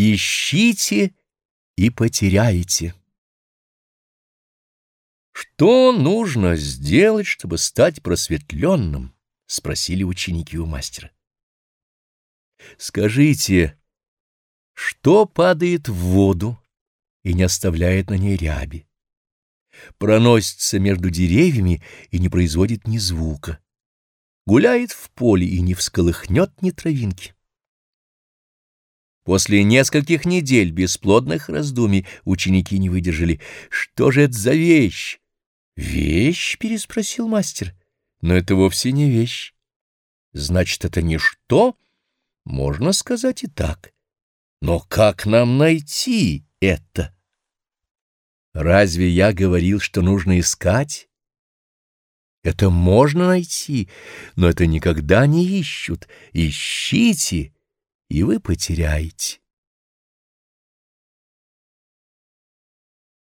Ищите и потеряете. Что нужно сделать, чтобы стать просветленным? Спросили ученики у мастера. Скажите, что падает в воду и не оставляет на ней ряби? Проносится между деревьями и не производит ни звука. Гуляет в поле и не всколыхнет ни травинки. После нескольких недель бесплодных раздумий ученики не выдержали. «Что же это за вещь?» «Вещь?» — переспросил мастер. «Но это вовсе не вещь. Значит, это ничто?» «Можно сказать и так. Но как нам найти это?» «Разве я говорил, что нужно искать?» «Это можно найти, но это никогда не ищут. Ищите!» И вы потеряете.